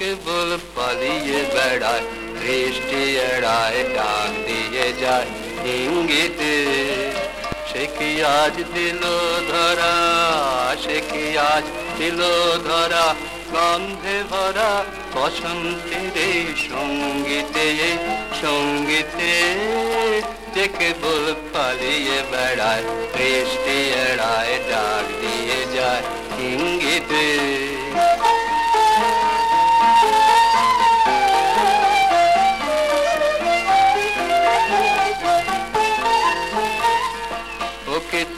সে কেবল পালিয়ে বেড়ায় বৃষ্টি এড়ায় ডাক দিয়ে যায় ইঙ্গিতে সে কি আজ দিল ধরা সে কি আজ দিল ধরা গন্ধে ভরা বসন্তের সঙ্গীতে সঙ্গীতে যে কেবল পালিয়ে বেড়ায় বৃষ্টি এড়ায় ডাক দিয়ে যায় ইঙ্গিতে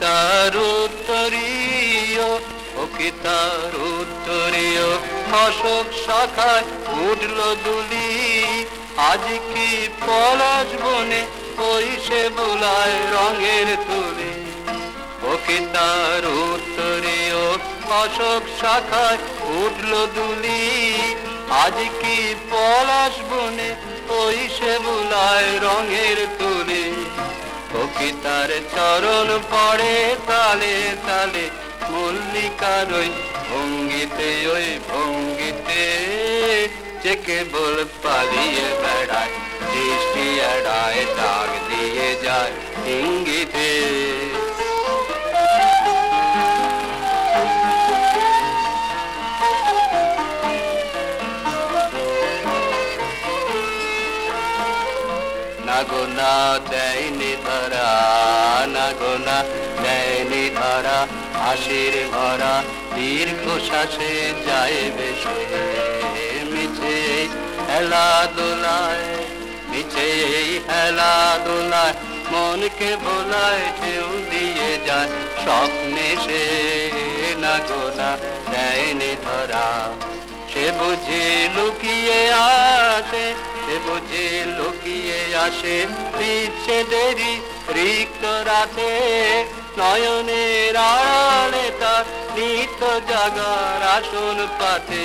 তার উত্তরীয় উত্তরীয় অশোক শাখায় উঠল দুলি। আজ কি পলাশ বনে ওই সে বোলায় রঙের তুলি। ওকে তার উত্তরীয় অশোক শাখায় উঠল দুলি। আজ কি পলাশ বনে ওই সে বোলায় রঙের তুলি। ওকে তার চরণ পড়ে তালে তালে, মল্লিকার ওই ভঙ্গিতে ওই ভঙ্গিতে যে কেবল পালিয়ে বেড়ায়, দৃষ্টি এড়ায় ডাক দিয়ে। না গো না দেয়নি ধরা না গো না দেয়নি ধরা, হাসির ভরা দীর্ঘ শ্বাসে যায় বেশে, মিছে হেলা দোলায় মিছে হেলা দোলায় মনকে ভোলায়, ঢেউ দিয়ে যায়, স্বপ্নে সে না গো না দেয়নি ধরা। সে বুঝে লুকিয়ে আসে, সে বুঝে লুকিয়ে আসে পিছে দেরি, রিক্ত রাতে নয়নের আড়ালে তার নিত্য জাগার আসন পাতে।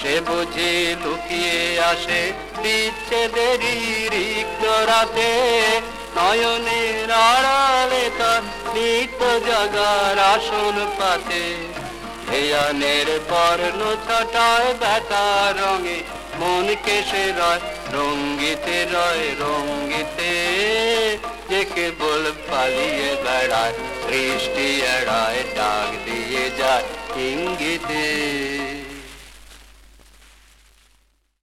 সে বুঝি লুকিয়ে আসে পিছে দেরি, রিক্ত রাতে নয়নের আড়ালে তার নিত্য জাগার আসন পাতে। হেয়ানের বর্ণ ছটায় ব্যথা রঙে মন কেসে রয়, রঙ্গিতে রয়, রঙ্গিতে যে কেবল পালিয়ে বেড়ায়, সৃষ্টি এড়ায়, ডাক দিয়ে যায় ইঙ্গিতে।